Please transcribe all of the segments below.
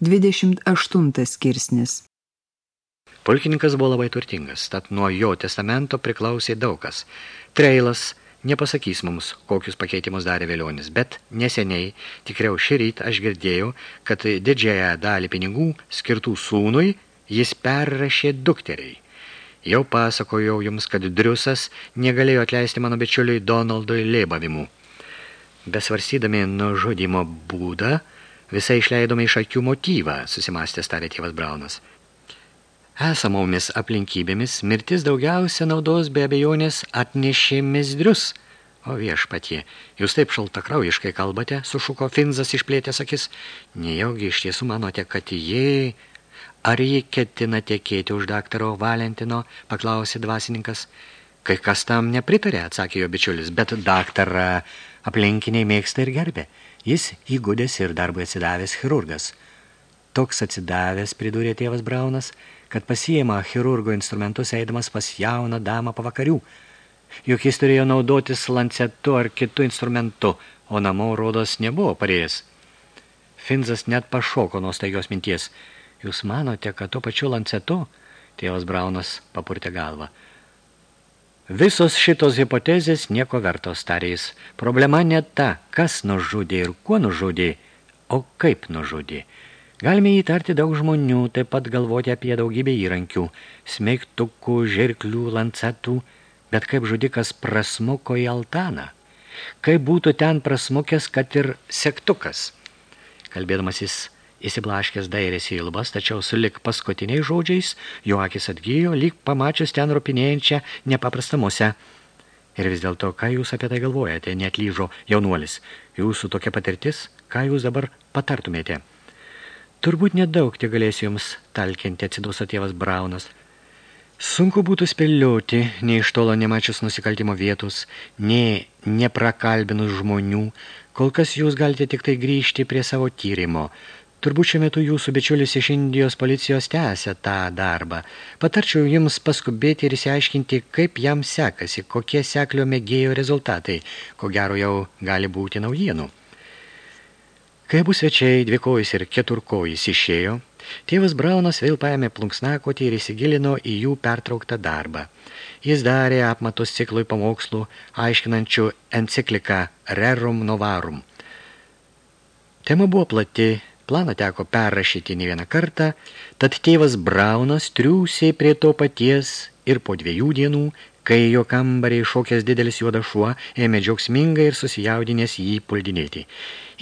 28 skirsnis Pulkininkas buvo labai turtingas, tad nuo jo testamento priklausė daugas. Treilas nepasakys mums, kokius pakeitimus darė Vėlionis, bet neseniai, tikriau šį rytą aš girdėjau, kad didžiąją dalį pinigų skirtų sūnui jis perrašė dukteriai. Jau pasakojau jums, kad Driusas negalėjo atleisti mano bičiuliui Donaldui lėbavimų. Besvarsydami nužudimo būdą, Visai išleidome iš akių motyvą, susimastęs tarė tėvas Braunas. Esamomis aplinkybėmis mirtis daugiausia naudos be abejonės atnešė mizdrius. O viešpatie, jūs taip šaltakraujiškai kalbate, sušuko Finzas išplėtęs akis. Nejaugi iš tiesų manote, kad jie... Ar jį ketina tekėti už daktaro Valentino, paklausė dvasininkas. Kai kas tam nepritarė, atsakė jo bičiulis, bet daktarą aplinkiniai mėgsta ir gerbė. Jis įgudęs ir darbui atsidavęs chirurgas. Toks atsidavęs, pridūrė tėvas Braunas, kad pasiėma chirurgo instrumentus eidamas pas jauną damą pavakarių. Juk jis turėjo naudotis lancetu ar kitu instrumentu, o namo rodos nebuvo parėjęs. Finzas net pašoko nuo staigios minties. Jūs manote, kad tuo pačiu lancetu? Tėvas Braunas papurtė galvą. Visos šitos hipotezės nieko vertos, tarės. Problema ne ta, kas nužudė ir kuo nužudė, o kaip nužudė. Galime įtarti daug žmonių, taip pat galvoti apie daugybę įrankių, smeigtukų, žirklių, lancetų, bet kaip žudikas prasmuko į altaną. Kaip būtų ten prasmukęs, kad ir sektukas. Kalbėdamas jis Įsiblaškęs dairėsi į lubas, tačiau sulik paskutiniais žodžiais, jo akis atgyjo, lyg pamačius ten ropinėjančią nepaprastą musę. Ir vis dėlto, ką jūs apie tai galvojate, netlyžo jaunuolis. Jūsų tokia patirtis, ką jūs dabar patartumėte? Turbūt nedaug tik galėsiu jums talkinti, atsiduso tėvas Braunas. Sunku būtų spėlioti, nei iš tolo nemačius nusikaltimo vietos, nei neprakalbinus žmonių, kol kas jūs galite tik tai grįžti prie savo tyrimo. Turbūt šiuo metu jūsų bičiulis iš Indijos policijos tęsia tą darbą. Patarčiau jums paskubėti ir įsiaiškinti, kaip jam sekasi, kokie seklio mėgėjo rezultatai. Ko gero jau gali būti naujienų. Kai abu svečiai, dvikojus ir keturkojus išėjo, tėvas Braunas vėl paėmė plunksnakotį ir įsigilino į jų pertrauktą darbą. Jis darė apmatus ciklui pamokslų, aiškinančių encikliką Rerum Novarum. Tema buvo plati, Planą teko perrašyti ne vieną kartą, tad tėvas Braunas triūsiai prie to paties ir po dviejų dienų, kai jo kambarį šokęs didelis juodas šuo, ėmė džiaugsmingai ir susijaudinės jį puldinėti.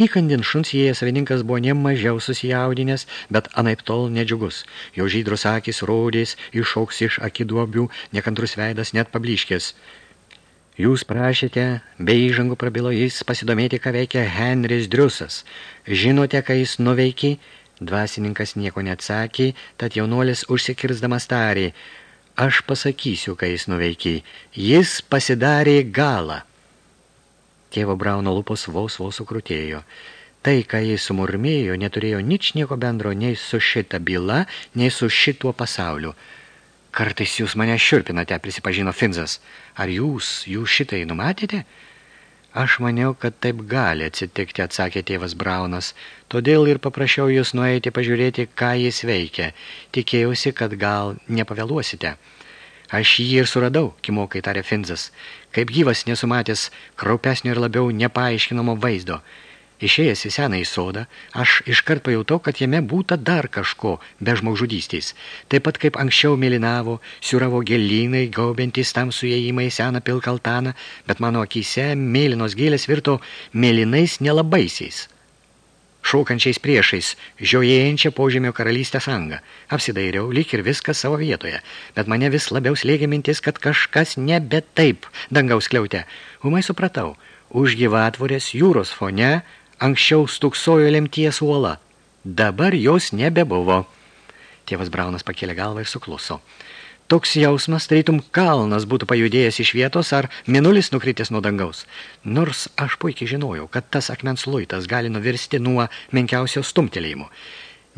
Įkandin šuns jėjas savininkas buvo ne mažiau susijaudinęs, bet anaip tol nedžiugus. Jo žydrus akis rodės, iššauks iš akiduobių, nekantrus veidas net pabliškės. Jūs prašėte, be įžangų prabilo jis, pasidomėti, ką veikia Henris Driusas. Žinote, ką jis nuveikė? Dvasininkas nieko neatsakė, tad jaunuolis užsikirsdamas tarė. Aš pasakysiu, ką jis nuveikė. Jis pasidarė galą. Tėvo Brauno lūpos vos vos sukrutėjo. Tai, ką jis sumurmėjo, neturėjo nič nieko bendro nei su šita byla, nei su šituo pasauliu. Kartais jūs mane šiurpinate, prisipažino Finzas. Ar jūs, jūs šitai numatėte? Aš maniau, kad taip gali atsitikti, atsakė tėvas Braunas. Todėl ir paprašiau jūs nueiti pažiūrėti, ką jis veikia. Tikėjausi, kad gal nepavėluosite. Aš jį ir suradau, kimokai tarė Finzas. Kaip gyvas nesumatęs kraupesnio ir labiau nepaaiškinamo vaizdo – Išėjęs į seną į sodą, aš iškart pajutau, kad jame būta dar kažko be žmogžudystės. Taip pat kaip anksčiau mėlynavo, siuravo gelynai, gaubiantys tam suėjimai seną pilkaltaną, bet mano akyse mėlynos gėlės virto mėlynais nelabaisiais. Šaukančiais priešais, žiojėjančią požemio karalystę sangą. Apsidairiau, lyg ir viskas savo vietoje, bet mane vis labiau slėgė mintis, kad kažkas nebe taip dangaus kliautė. Umai supratau, už gyvatvorės jūros fone Anksčiau stuksojo lemties uola, dabar jos nebebuvo. Tėvas Braunas pakėlė galvą ir sukluso. Toks jausmas, tarytum kalnas būtų pajudėjęs iš vietos ar minulis nukritęs nuo dangaus. Nors aš puikiai žinojau, kad tas akmens luitas gali nuvirsti nuo menkiausio stumtelėjimo.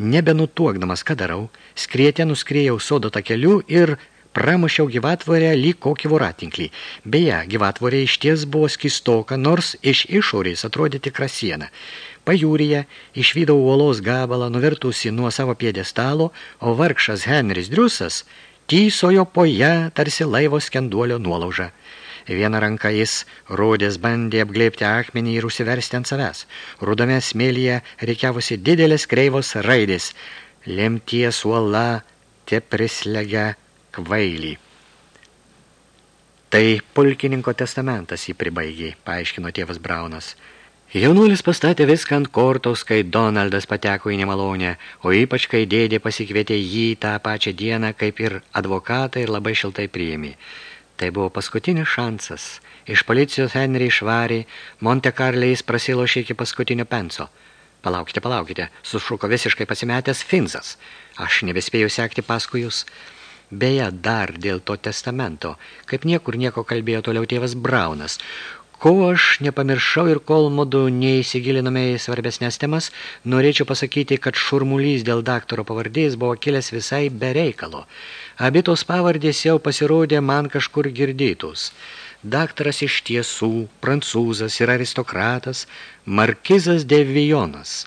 Nebenutuokdamas, ką darau, skrietę nuskrėjau sodo takeliu ir pramušiau gyvatvorę lyg kokį voratinklį. Beje, gyvatvorė iš ties buvo skistoka, nors iš išorės atrodė tikra siena. Pajūryje išvydau uolos gabalą nuvirtusi nuo savo piedestalo, o vargšas Henris Driusas tysojo po ją tarsi laivo skenduolio nuolaužą. Vieną ranką jis rodės bandė apglėpti akmenį ir užsiversti ant savęs. Rudame smėlyje reikiavusi didelės kreivos raidės. Lemties uola te prislegia kvailį. Tai pulkininko testamentas jį pribaigė, paaiškino tėvas Braunas. Jaunuolis pastatė viską ant kortos, kai Donaldas pateko į nemalonę, o ypač kai dėdė pasikvietė jį tą pačią dieną, kaip ir advokatą ir labai šiltai priėmė. Tai buvo paskutinis šansas. Iš policijos Henry išvarė, Monte Carle jis prasilošė iki paskutinio penso. Palaukite, palaukite, sušuko visiškai pasimetęs Finzas. Aš nebespėjau sekti paskui jūs. Beje, dar dėl to testamento, kaip niekur nieko kalbėjo toliau tėvas Braunas, Ko aš nepamiršau ir kol mudu neįsigilinome į svarbesnės temas, norėčiau pasakyti, kad šurmulys dėl daktaro pavardės buvo kilęs visai be reikalo. Abitos pavardės jau pasirodė man kažkur girdėtus. Daktaras iš tiesų, prancūzas ir aristokratas, markizas de Vijonas.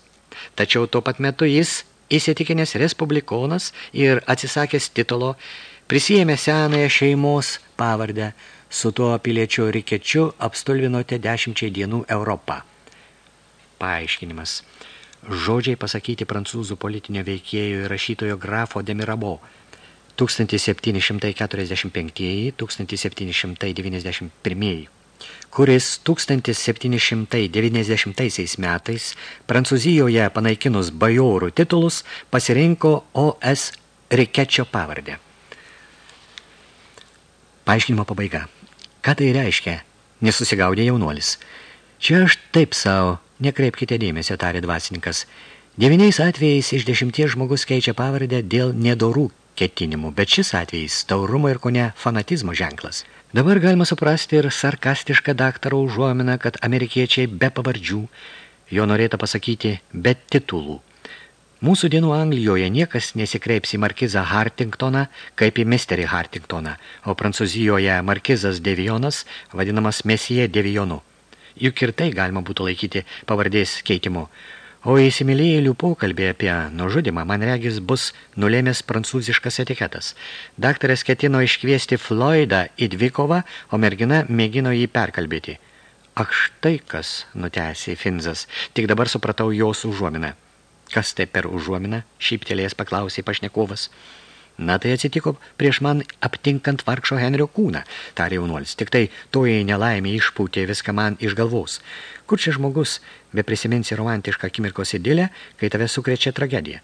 Tačiau tuo pat metu jis įsitikinęs respublikonas ir atsisakęs titulo, prisijėmė senąją šeimos pavardę – Su tuo piliečio rikečiu apstulvinote dešimčiai dienų Europą. Paaiškinimas. Žodžiai pasakyti prancūzų politinio veikėjo ir rašytojo grafo de Mirabeau 1745-1791, kuris 1790 metais Prancūzijoje panaikinus bajorų titulus pasirinko O.S. Rikečio pavardę. Paaiškinimo pabaiga. Ką tai reiškia? Nesusigaudė jaunuolis. Čia aš taip savo, nekreipkite dėmesio, tarė dvasininkas. Devyniais atvejais iš dešimties žmogus keičia pavardę dėl nedorų ketinimų, bet šis atvejais taurumo ir kone fanatizmo ženklas. Dabar galima suprasti ir sarkastišką daktaro užuominą, kad amerikiečiai be pavardžių, jo norėta pasakyti be titulų, Mūsų dienų Anglijoje niekas nesikreips į markizą Hartingtoną kaip į misterį Hartingtoną, o Prancūzijoje markizas Devionas vadinamas Mesie Devionu. Juk ir tai galima būtų laikyti pavardės keitimu. O įsimylėjėlių pokalbė apie nužudimą, man regis, bus nulėmęs prancūziškas etiketas. Daktaras ketino iškviesti Floydą į dvikovą, o mergina mėgino jį perkalbėti. Ak štai kas, nutęsė Finzas, tik dabar supratau jos užuominą. Kas tai per užuominą? Šyptelėjęs paklausė pašnekovas. Na tai atsitiko prieš man aptinkant vargšo Henrio kūną, tarė jaunuolis. Tik tai tojai nelaimė išpūtė viską man iš galvos. Kur čia žmogus, be prisiminsi romantišką akimirkos idilę, kai tave sukrečia tragedija?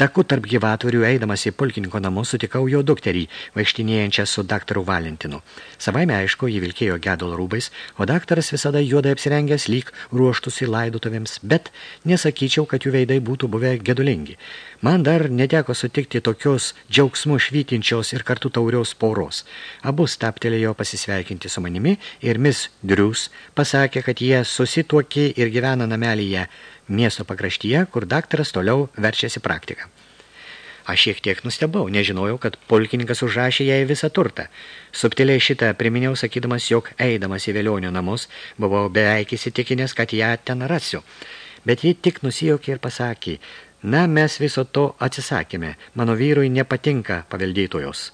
Taku tarp gyvatorių eidamas į pulkininko namus sutikau jo dukterį, vaikštinėjančią su daktaru Valentinu. Savaime aišku, jį vilkėjo gedolo rūbais, o daktaras visada juodai apsirengęs lyg ruoštųsi laidotuvėms, bet nesakyčiau, kad jų veidai būtų buvę gedulingi. Man dar neteko sutikti tokios džiaugsmų švytinčios ir kartu tauriaus poros. Abu staptelėjo pasisveikinti su manimi ir mis Drius pasakė, kad jie susituokė ir gyvena namelyje miesto pakraštyje, kur daktaras toliau verčiasi praktiką. Aš šiek tiek nustebau, nežinojau, kad pulkininkas užrašė jai visą turtą. Subtiliai šitą priminėjau, sakydamas, jog eidamas į vėlionių namus, buvau beveik įsitikinęs, kad ją ten rasiu. Bet ji tik nusijokė ir pasakė, na, mes viso to atsisakėme, mano vyrui nepatinka paveldėtojos.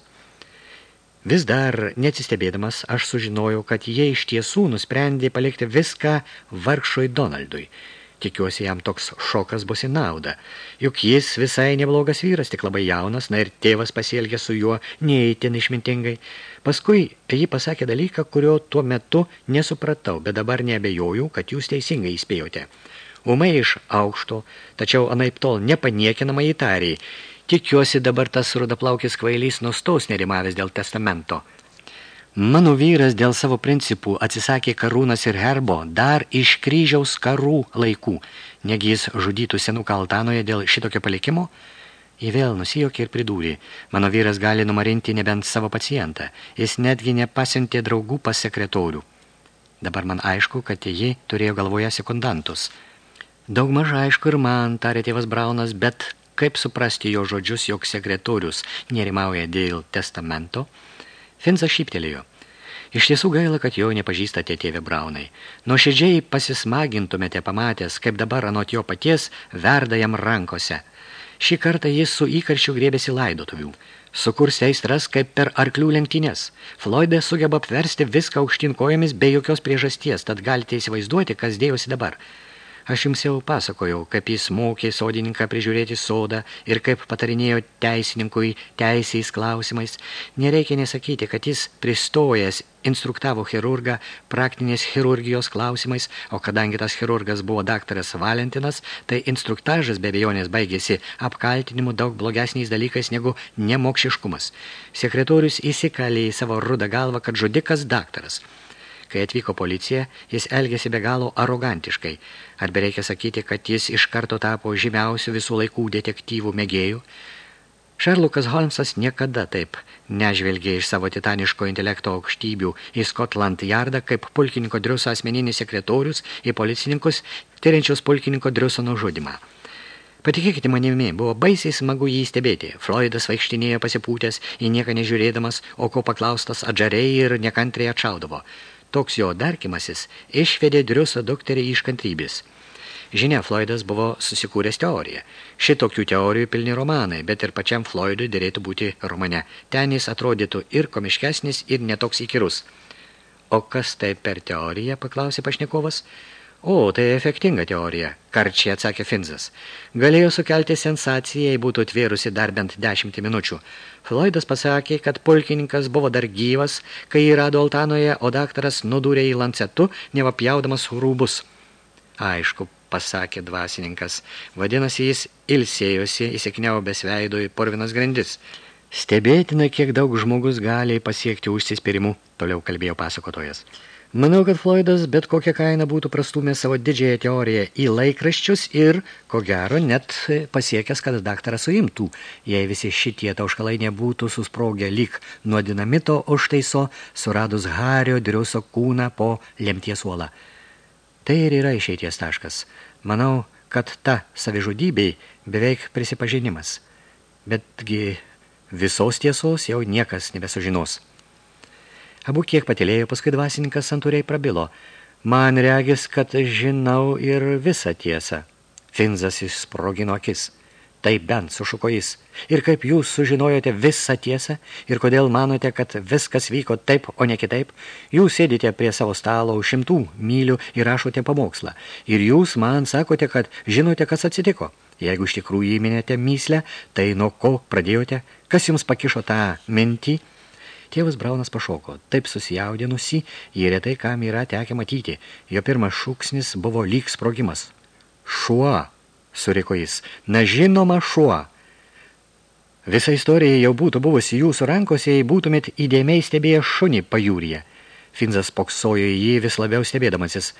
Vis dar neatsistebėdamas, aš sužinojau, kad jie iš tiesų nusprendė palikti viską vargšui Donaldui – Tikiuosi, jam toks šokas bus į naudą. Juk jis visai neblogas vyras, tik labai jaunas, na ir tėvas pasielgė su juo neįtin išmintingai. Paskui ji pasakė dalyką, kurio tuo metu nesupratau, bet dabar neabejoju, kad jūs teisingai įspėjote. Umai iš aukšto, tačiau anaip tol nepaniekinamai įtariai. Tikiuosi dabar tas rudaplaukis kvailys nustos nerimavęs dėl testamento. Mano vyras dėl savo principų atsisakė karūnas ir herbo dar iš kryžiaus karų laikų, negi jis žudytų senų kaltanoje dėl šitokio palikimo. Ji vėl nusijokė ir pridūrė, mano vyras gali numarinti nebent savo pacientą, jis netgi nepasiuntė draugų pas sekretorių. Dabar man aišku, kad ji turėjo galvoje sekundantus. Daug maž aišku ir man, tarė tėvas Braunas, bet kaip suprasti jo žodžius, jog sekretorius nerimauja dėl testamento – Finzas šyptelėjo. Iš tiesų gaila, kad jo nepažįstate tėvė Braunai. Nuoširdžiai pasismagintumėte pamatęs, kaip dabar anot jo paties verda jam rankose. Šį kartą jis su įkarčiu grėbėsi laidotuvių. Sukurs aistras kaip per arklių lenktynės. Floydė sugeba apversti viską aukštyn kojomis be jokios priežasties, tad galite įsivaizduoti, kas dėjosi dabar – Aš jums jau pasakojau, kaip jis mokė sodininką prižiūrėti sodą ir kaip patarinėjo teisininkui teisės klausimais. Nereikia nesakyti, kad jis pristojęs instruktavo chirurgą praktinės chirurgijos klausimais, o kadangi tas chirurgas buvo daktaras Valentinas, tai instruktažas be abejonės baigėsi apkaltinimu daug blogesniais dalykais negu nemokšiškumas. Sekretorius įsikalė į savo rudą galvą, kad žudikas daktaras – Kai atvyko policija, jis elgėsi be galo arogantiškai. Arba reikia sakyti, kad jis iš karto tapo žymiausių visų laikų detektyvų mėgėjų. Šerlukas Holmsas niekada taip nežvelgė iš savo titaniško intelekto aukštybių į Scotland Yardą kaip pulkininko Driuso asmeninis sekretorius į policininkus, tyriančius pulkininko Driuso nužudimą. Patikėkite manimi, buvo baisiai smagu jį stebėti. Floydas vaikštinėjo pasipūtęs, į nieką nežiūrėdamas, o ko paklaustas atžariai ir nekantriai atšaudavo. Toks jo darkimasis išvedė Driuso dokterį iš kantrybės. Žinia, Floydas buvo susikūręs teoriją. Šitokių teorijų pilni romanai, bet ir pačiam Floydui dėrėtų būti romane. Ten jis atrodytų ir komiškesnis, ir netoks įkirus. O kas tai per teoriją, paklausė pašnekovas. O, tai efektinga teorija, karčiai atsakė Finzas. Galėjo sukelti sensaciją, jei būtų tvėrusi dar bent dešimtį minučių. Floydas pasakė, kad pulkininkas buvo dar gyvas, kai jį rado Altanoje, o daktaras nudūrė į lancetu, nevapjaudamas rūbus. Aišku, pasakė dvasininkas. Vadinasi, jis ilsėjosi, įsikniaubęs veido į porvinas grandis. Stebėtina, kiek daug žmogus gali pasiekti užsispyrimu, toliau kalbėjo pasakotojas. Manau, kad Floydas bet kokią kainą būtų prastumęs savo didžiąją teoriją į laikraščius ir, ko gero, net pasiekęs, kad daktarą suimtų, jei visi šitie tauškalai nebūtų susprogę lyg nuo dinamito užtaiso, suradus Hario Driuso kūną po lemties uolą. Tai ir yra išeities taškas. Manau, kad ta savižudybei beveik prisipažinimas. Betgi visos tiesos jau niekas nebesužinos. Abu kiek patilėjo, paskui dvasininkas santūriai prabilo. Man regis, kad žinau ir visą tiesą. Finzas išsprogino akis. Taip bent sušuko jis. Ir kaip jūs sužinojote visą tiesą ir kodėl manote, kad viskas vyko taip, o ne kitaip, jūs sėdite prie savo stalo už šimtų mylių ir rašote pamokslą. Ir jūs man sakote, kad žinote, kas atsitiko. Jeigu iš tikrųjų įminėte myslę, tai nuo ko pradėjote, kas jums pakišo tą mintį, Tėvas Braunas pašoko, taip susijaudinusi, jį retai kam yra tekę matyti. Jo pirmas šūksnis buvo lyg sprogimas. Šuo, suriko jis, na žinoma šuo. Visa istorija jau būtų buvusi jūsų rankose, jei būtumėt įdėmiai stebėję šunį pajūryje. Finzas poksojo į jį vis labiau stebėdamasis.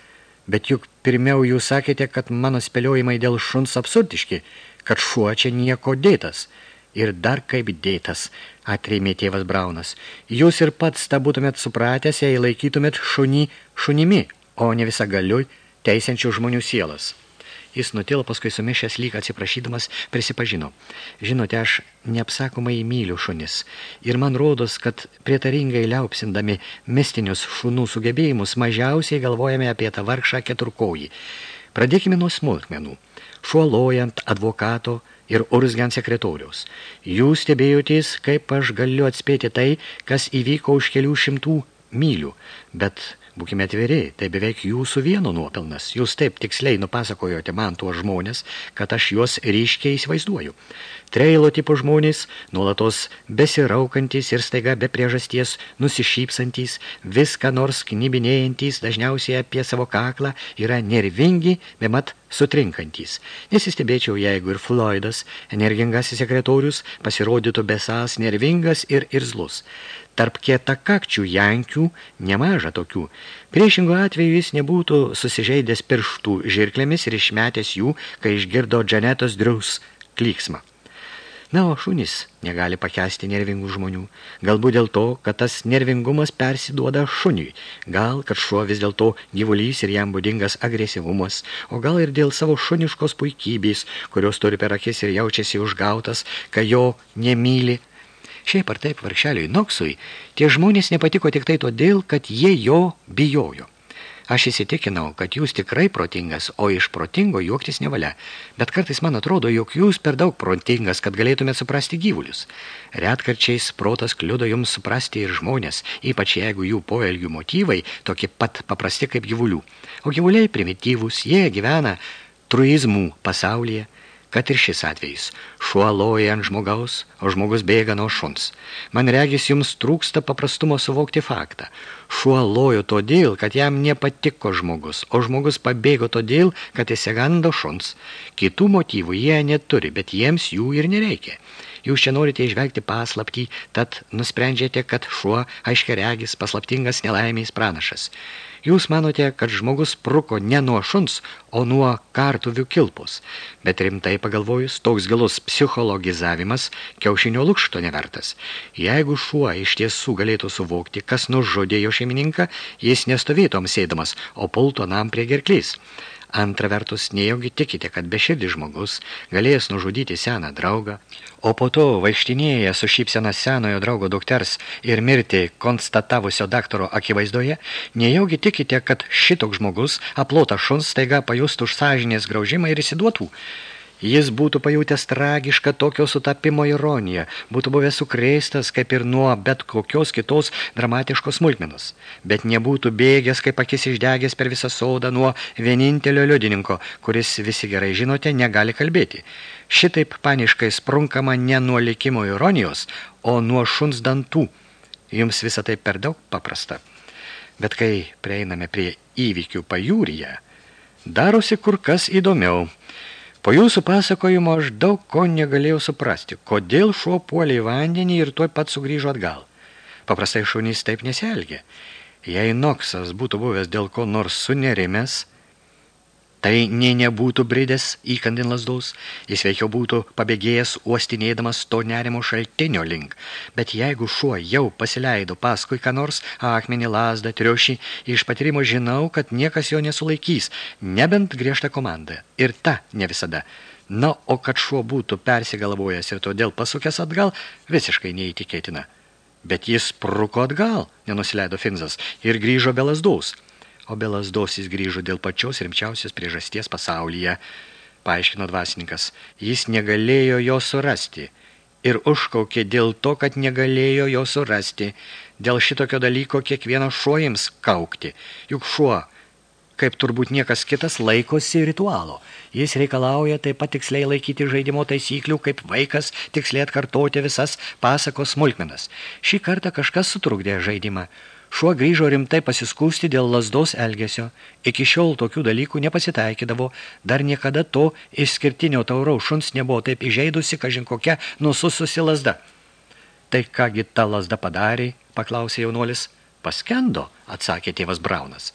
Bet juk pirmiau jūs sakėte, kad mano spėliojimai dėl šuns absurdiški, kad šuo čia nieko dėtas – Ir dar kaip dėtas, atrėmė tėvas Braunas. Jūs ir pats tą būtumėt supratęs, jei laikytumėt šunį šunimi, o ne visą galiui teisiančių žmonių sielas. Jis nutilo paskui sumišęs lyg atsiprašydamas prisipažino. Žinote, aš neapsakomai myliu šunis. Ir man rodos, kad prietaringai liaupsindami mistinius šunų sugebėjimus mažiausiai galvojame apie tą vargšą keturkojį. Pradėkime nuo smulkmenų. Šuolojant advokato, ir urzgiant sekretoriaus. Jūs stebėjotės, kaip aš galiu atspėti tai, kas įvyko už kelių šimtų mylių, bet būkime atviri, tai beveik jūsų vieno nuopelnas. Jūs taip tiksliai nupasakojote man tuos žmonės, kad aš juos ryškiai įsivaizduoju. Treilo tipo žmonės, nuolatos besiraukantis ir staiga be priežasties nusišypsantys, viską nors knybinėjantys, dažniausiai apie savo kaklą, yra nervingi, bemat sutrinkantys. Nesistebėčiau, jeigu ir Floydas, energingasis sekretorius, pasirodytų besas nervingas ir irzlus. Tarp kietakakčių jankių nemaža tokių. Priešingo atveju jis nebūtų susižeidęs pirštų žirklėmis ir išmetęs jų, kai išgirdo Janetos Dreus klyksmą. Na, o šunys negali pakęsti nervingų žmonių. Galbūt dėl to, kad tas nervingumas persiduoda šuniui. Gal, kad šuo vis dėl to gyvulys ir jam būdingas agresyvumas. O gal ir dėl savo šuniškos puikybės, kurios turi per akis ir jaučiasi užgautas, kai jo nemyli. Šiaip ar taip varkšeliui Noksui tie žmonės nepatiko tik tai todėl, kad jie jo bijojo. Aš įsitikinau, kad jūs tikrai protingas, o iš protingo juoktis nevalia. Bet kartais man atrodo, jog jūs per daug protingas, kad galėtumėt suprasti gyvulius. Retkarčiais protas kliudo jums suprasti ir žmonės, ypač jeigu jų poelgių motyvai tokie pat paprasti kaip gyvulių. O gyvuliai primityvūs, jie gyvena truizmų pasaulyje, kad ir šis atvejis. Šuo loja ant žmogaus, o žmogus bėga nuo šuns. Man regis, jums trūksta paprastumo suvokti faktą. Šuo lojo todėl, kad jam nepatiko žmogus, o žmogus pabėgo todėl, kad įsigando šuns. Kitų motyvų jie neturi, bet jiems jų ir nereikia. Jūs čia norite išvegti paslaptį, tad nusprendžiate, kad šuo aiškiaregis paslaptingas nelaimės pranašas. Jūs manote, kad žmogus pruko ne nuo šuns, o nuo kartuvių kilpos. Bet rimtai pagalvojus, toks gilus psichologizavimas kiaušinio lukšto nevertas. Jeigu šuo iš tiesų galėtų suvokti, kas nužudė jo šeimininką, jis nestovėtom sėdamas, o pulto nam prie gerklys. Antra vertus, nejaugi tikite, kad beširdis žmogus galėjęs nužudyti seną draugą, o po to vaikštinėję su šypsena senojo draugo dukters ir mirti konstatavusio daktaro akivaizdoje, nejaugi tikite, kad šitoks žmogus aplota šuns staiga pajustų už sąžinės graužimą ir įsiduotų. Jis būtų pajutęs tragišką tokio sutapimo ironiją, būtų buvęs sukreistas kaip ir nuo bet kokios kitos dramatiškos smulkmenos, bet nebūtų bėgęs kaip akis išdegęs per visą saudą nuo vienintelio liudininko, kuris visi gerai žinote negali kalbėti. Šitaip paniškai sprunkama ne nuo likimo ironijos, o nuo šuns dantų. Jums visą tai per daug paprasta. Bet kai prieiname prie įvykių pajūryje, darosi kur kas įdomiau – Po jūsų pasakojimo aš daug ko negalėjau suprasti, kodėl šuo puolė į vandenį ir tuoj pat sugrįžo atgal. Paprastai šunys taip nesielgia. Jei Noksas būtų buvęs dėl ko nors sunerimęs, Tai nei nebūtų bridęs įkandin lasdaus, jis veikiau būtų pabėgėjęs uostinėdamas to nerimo šaltinio link. Bet jeigu šuo jau pasileido paskui ką nors, akmenį, lasdą, triušį, iš patyrimo žinau, kad niekas jo nesulaikys, nebent griežta komanda. Ir ta ne visada. Na, o kad šuo būtų persigalvojęs ir todėl pasukęs atgal, visiškai neįtikėtina. Bet jis pruko atgal, nenusileido Finzas, ir grįžo be lasdaus o be lasdos jis grįžo dėl pačios rimčiausios priežasties pasaulyje, paaiškino dvasininkas. Jis negalėjo jo surasti ir užkaukė dėl to, kad negalėjo jo surasti. Dėl šitokio dalyko kiekvieno šuo jiems kaukti. Juk šuo, kaip turbūt niekas kitas, laikosi ritualo. Jis reikalauja taip pat tiksliai laikyti žaidimo taisyklių, kaip vaikas tiksliai atkartoti visas pasakos smulkmenas. Šį kartą kažkas sutrukdė žaidimą. Šuo grįžo rimtai pasiskūsti dėl lasdos elgesio. Iki šiol tokių dalykų nepasitaikydavo, dar niekada to išskirtinio tauraus šuns nebuvo taip įžeidusi, kažin kokia nusususi lasda. Tai kągi ta lasda padarė, paklausė jaunuolis. Paskendo, atsakė tėvas Braunas.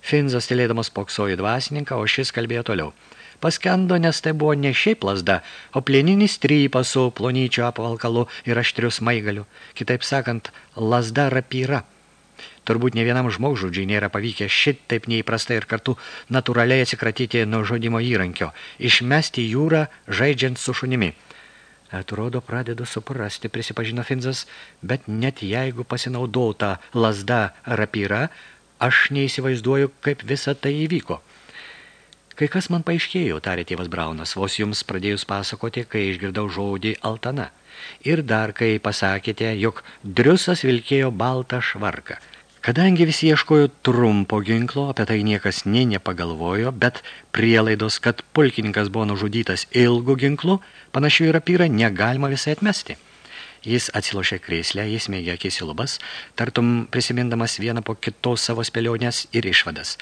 Finzas tylėdamas poksojo dvasininką, o šis kalbėjo toliau. Paskendo, nes tai buvo ne šiaip lasda, o plieninis strypas su plonyčio apvalkalu ir aštrius maigaliu. Kitaip sakant, lasda rapyra. Turbūt ne vienam žmogžudžiai nėra pavykę šitaip neįprastai ir kartu natūraliai atsikratyti nuo žodimo įrankio, išmesti jūrą žaidžiant su šunimi. Atrodo, pradedu suprasti, prisipažino Finzas, bet net jeigu pasinaudota lasda rapyra, aš neįsivaizduoju, kaip visa tai įvyko. Kai kas man paaiškėjo, tarė tėvas Braunas, vos jums pradėjus pasakoti, kai išgirdau žodį Altana. Ir dar, kai pasakėte, jog driusas vilkėjo baltą švarką – Kadangi visi ieškojo trumpo ginklo, apie tai niekas nei nepagalvojo, bet prielaidos, kad pulkininkas buvo nužudytas ilgu ginklu, panašių ir apyra negalima visai atmesti. Jis atsilošė krėslę, jis mėgė akis į lubas, tartum prisimindamas vieną po kitos savo spėlionės ir išvadas.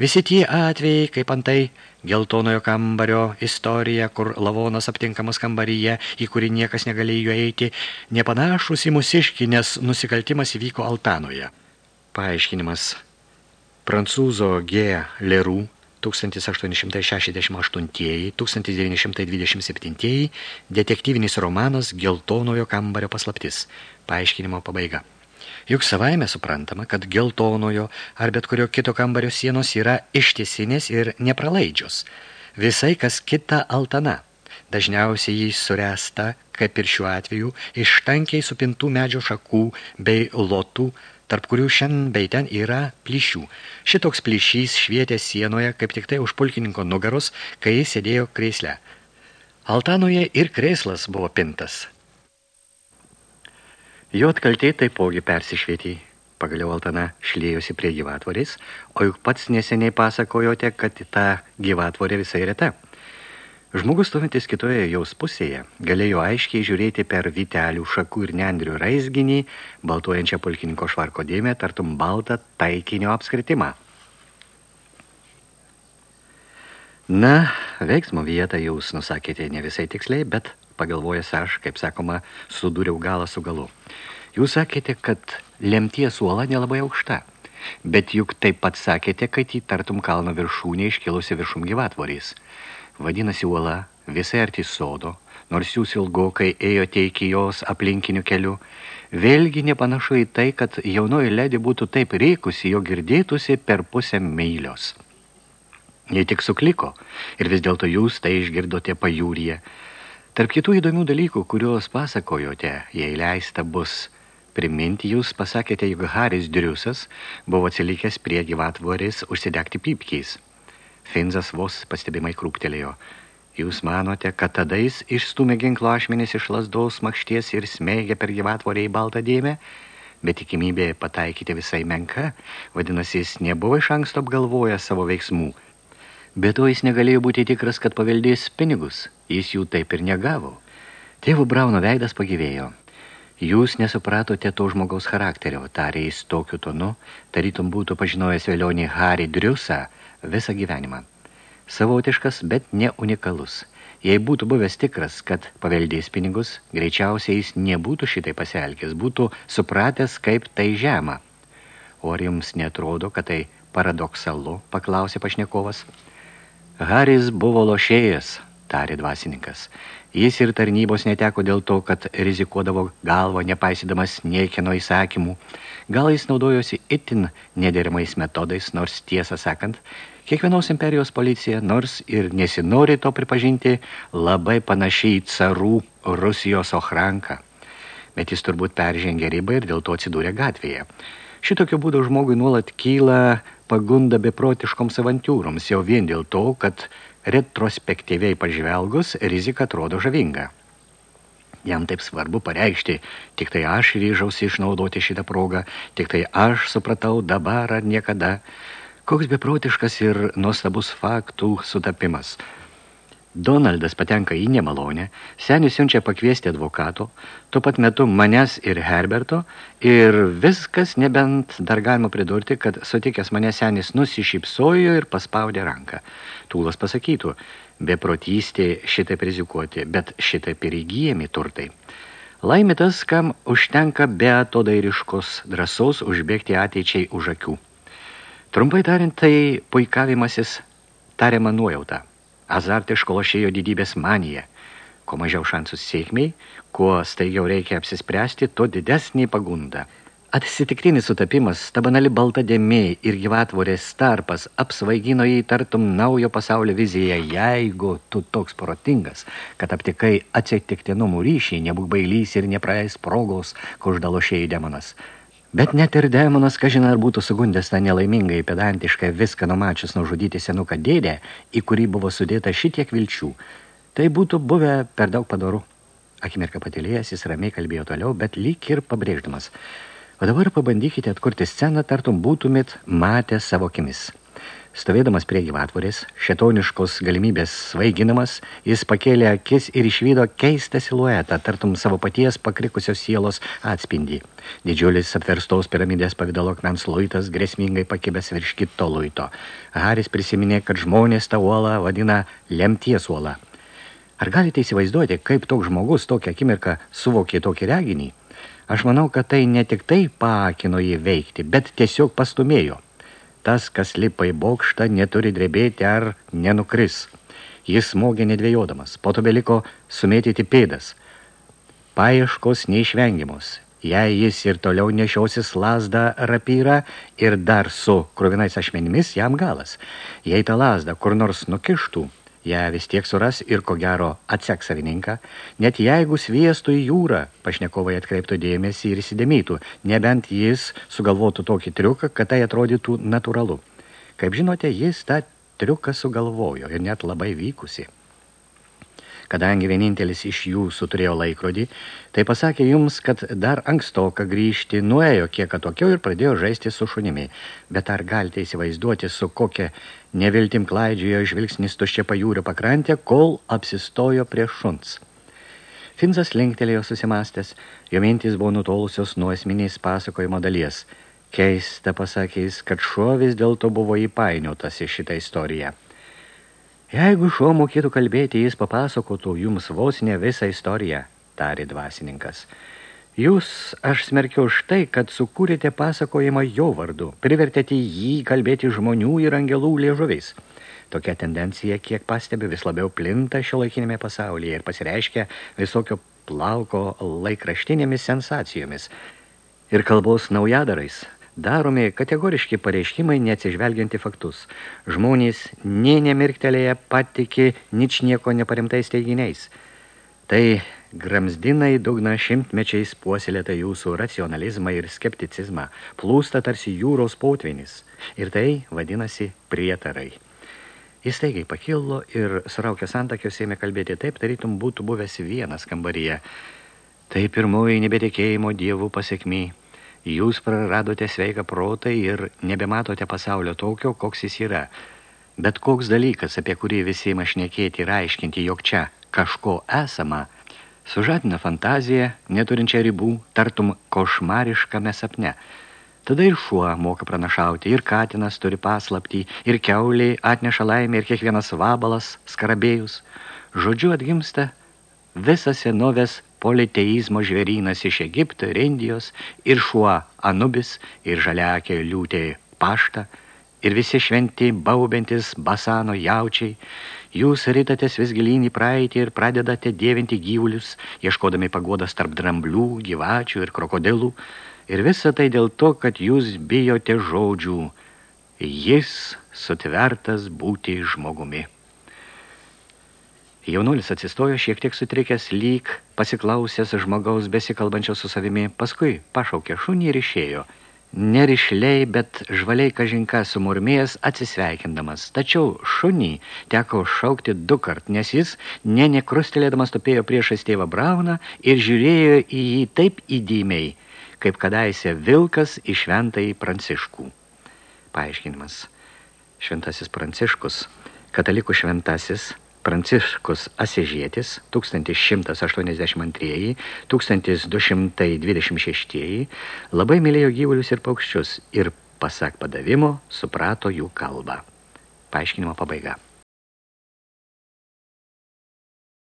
Visi tie atvejai, kaip antai geltonojo kambario istorija, kur lavonas aptinkamas kambaryje, į kurį niekas negalėjo eiti, nepanašus į musiškį, nes nusikaltimas įvyko Altanoje. Paaiškinimas. Prancūzo G. Lerų 1868-1927 detektyvinis romanas Geltonojo kambario paslaptis. Paaiškinimo pabaiga. Juk savaime suprantama, kad geltonojo ar bet kurio kito kambario sienos yra ištisinės ir nepralaidžios. Visai kas kita altana. dažniausiai jį suresta, kaip ir šiuo atveju, iš tankiai supintų medžio šakų bei lotų, tarp kurių šiandien bei ten yra plyšių. Šitoks plyšys švietė sienoje, kaip tik tai už pulkininko nugaros, kai jis sėdėjo krėsle. Altanoje ir krėslas buvo pintas. Jo atkaltė taipogi persišvietė. Pagaliau Altana šlėjosi prie gyvatvorės, o juk pats neseniai pasakojote, kad ta gyvatvorė visai reta. Žmogus stovintis kitoje jaus pusėje galėjo aiškiai žiūrėti per vitelių šakų ir nendrių raizginį, baltuojančią pulkininko švarko dėmę, tartum baltą taikinio apskritimą. Na, veiksmo vietą jūs nusakėte ne visai tiksliai, bet pagalvojęs aš, kaip sakoma, sudūriau galą su galu. Jūs sakėte, kad lemties uola nelabai aukšta, bet juk taip pat sakėte, kad į tartum kalno viršūnė iškilusi viršum gyvatvorys – vadinasi uola, visai arti sodo, nors jūs ilgokai ėjote iki jos aplinkiniu keliu, vėlgi nepanašu į tai, kad jaunoji ledė būtų taip reikusi, jo girdėtųsi per pusę meilios. Jei tik sukliko, ir vis dėlto jūs tai išgirdote pajūryje. Tarp kitų įdomių dalykų, kuriuos pasakojote, jei leista bus priminti, jūs pasakėte, jog Haris Driusas buvo atsilikęs prie gyvatvorės užsidegti pypkiais – Finzas vos pastebimai krūptelėjo. Jūs manote, kad tada jis išstumė ginklo ašmenis iš lasdos makšties ir smėgė per gyvatvorę į baltą dėmę, bet tikimybė pataikyti visai menka, vadinasi, jis nebuvo iš anksto apgalvojęs savo veiksmų. Bet to jis negalėjo būti tikras, kad paveldės pinigus, jis jų taip ir negavo. Tėvų Brauno veidas pagyvėjo. Jūs nesupratote to žmogaus charakterio, tarė jis tokiu tonu, tarytum būtų pažinojęs vėlionį Harry Driusą, visą gyvenimą. Savotiškas, bet ne unikalus. Jei būtų buvęs tikras, kad paveldės pinigus, greičiausiai jis nebūtų šitai pasielgęs, būtų supratęs, kaip tai žema. O ar jums netrodo, kad tai paradoksalu, paklausė pašnekovas. Haris buvo lošėjas, tarė dvasininkas. Jis ir tarnybos neteko dėl to, kad rizikuodavo galvo, nepaisydamas niekino įsakymų. Gal jis naudojosi itin nederimais metodais, nors tiesą sakant, kiekvienos imperijos policija, nors ir nesinori to pripažinti, labai panašiai carų Rusijos ochranką. Bet jis turbūt peržengė ribą ir dėl to atsidūrė gatvėje. Šitokio būdo žmogui nuolat kyla pagunda beprotiškoms avantūroms, jau vien dėl to, kad retrospektyviai pažvelgus, rizika atrodo žavinga. Jam taip svarbu pareikšti, tik tai aš ryžausi išnaudoti šitą progą, tik tai aš supratau dabar ar niekada, koks beprotiškas ir nuostabus faktų sutapimas – Donaldas patenka į nemalonę, senis siunčia pakviesti advokato, tuo pat metu manęs ir Herberto, ir viskas nebent dar galima pridurti, kad sutikęs mane senis nusišypsojo ir paspaudė ranką. Tūlas pasakytų, beprotystė šitai rizikuoti, bet šitai ir įgyjami turtai. Laimė tas, kam užtenka be atodairiškos drąsos užbėgti ateičiai už akių. Trumpai tariant, tai puikavimasis tariama nuojauta azartiško lošėjo didybės manija. Kuo mažiau šansus sėkmiai, kuo staigiau reikia apsispręsti, to didesnį pagundą. Atsitiktinis sutapimas, ta banali balta dėmė ir gyvatvorės starpas apsvaigino jį tartum naujo pasaulio viziją, jeigu tu toks protingas, kad aptikai atsitiktinumų ryšį, nebūk bailys ir nepraeis progos, kuždalošėjai demonas. Bet net ir demonas, kažin ar būtų sugundęs tą nelaimingai pedantišką viską numačius nužudyti senuką dėdę, į kurį buvo sudėta šitiek vilčių. Tai būtų buvę per daug padoru. Akimirką patylėjęs, jis ramiai kalbėjo toliau, bet lyg ir pabrėždamas. O dabar pabandykite atkurti sceną, tartum būtumėt matę savo akimis. Stovėdamas prie gyvatvorės, šetoniškos galimybės svaiginamas, jis pakėlė akis ir išvydo keistą siluetą, tartum savo paties pakrikusios sielos atspindį. Didžiulis apverstos piramidės pavidalo akmens luitas grėsmingai pakibęs virš kito luito. Haris prisiminė, kad žmonės tą uolą vadina lemties uolą. Ar galite įsivaizduoti, kaip toks žmogus tokią akimirką suvokė tokį reginį? Aš manau, kad tai ne tik tai paakino jį veikti, bet tiesiog pastumėjo – Tas, kas lipa į bokštą, neturi drebėti ar nenukris. Jis smogė nedvėjodamas, po to beliko sumėtyti pėdas. Paieškos neišvengiamos. Jei jis ir toliau nešiosis lasdą rapyrą ir dar su kruvinais ašmenimis, jam galas. Jei ta lasda kur nors nukištų, ją vis tiek suras ir ko gero atsek savininką, net jeigu sviestų į jūrą, pašnekovai atkreiptų dėmesį ir įsidėmytų, nebent jis sugalvotų tokį triuką, kad tai atrodytų natūralu. Kaip žinote, jis tą triuką sugalvojo ir net labai vykusi. Kadangi vienintelis iš jūsų turėjo laikrodį, tai pasakė jums, kad dar ankstoka grįžti, nuėjo kiek atokiau ir pradėjo žaisti su šunimi. Bet ar galite įsivaizduoti, su kokia neviltim klaidžiojo žvilgsnis tuščia pajūrio pakrantė, kol apsistojo prie šuns. Finzas linktelėjo susimastęs, jo mintys buvo nutolusios nuo esminės pasakojimo dalies. Keista pasakys, kad šuo vis dėlto buvo įpainiotas į šitą istoriją. Jeigu šuo mokėtų kalbėti, jis papasakotų jums vos ne visą istoriją, tarė dvasininkas. Jūs, aš smerkiau už tai, kad sukūrėte pasakojimą jo vardu, privertėte jį kalbėti žmonių ir angelų liežuviais. Tokia tendencija, kiek pastebi, vis labiau plinta šio laikinėme pasaulyje ir pasireiškia visokio plauko laikraštinėmis sensacijomis ir kalbos naujadarais, daromi kategoriški pareiškimai neatsižvelgianti faktus. Žmonės nė nemirktelėje patiki nič nieko neparemtais teiginiais. Tai gramzdina į dugną šimtmečiais puoselėta jūsų racionalizmą ir skepticizmą, plūsta tarsi jūros potvinis. Ir tai vadinasi prietarai. Jis teigiai pakilo ir suraukė santakius ėmė kalbėti taip, tarytum būtų buvęs vienas kambaryje. Tai pirmoji nebetikėjimo dievų pasiekmiai Jūs praradote sveiką protą ir nebematote pasaulio tokio, koks jis yra. Bet koks dalykas, apie kurį visi ima šnekėti ir aiškinti, jog čia kažko esama, sužadina fantaziją, neturinčią ribų, tartum košmariškame sapne. Tada ir šuo moka pranašauti, ir katinas turi paslaptį, ir keuliai atneša laimę, ir kiekvienas vabalas, skarabėjus. Žodžiu atgimsta visas senovės politeizmo žvėrynas iš Egipto ir Indijos, ir šuo Anubis, ir žaliakė liūtė paštą, ir visi šventi baubentis basano jaučiai, jūs ritatės vis gilyn į praeitį ir pradedate dievinti gyvulius, ieškodami pagodas tarp dramblių, gyvačių ir krokodilų, ir visa tai dėl to, kad jūs bijote žodžių, jis sutvertas būti žmogumi. Jaunuolis atsistojo šiek tiek sutrikęs lyg, pasiklausęs žmogaus besikalbančio su savimi, paskui pašaukė šunį ir išėjo. Nerišliai, bet žvaliai kažinka sumurmėjęs atsisveikindamas. Tačiau šunį teko šaukti du kart, nes jis, ne nekrustelėdamas, tupėjo priešais tėvą Brauną ir žiūrėjo į jį taip įdėmiai, kaip kadaise vilkas į šventąjį Pranciškų. Paaiškinimas. Šventasis Pranciškus, katalikų šventasis, Pranciškus Asižėtis 1182-1226 labai mylėjo gyvulius ir paukščius ir, pasak padavimo, suprato jų kalbą. Paaiškinimo pabaiga.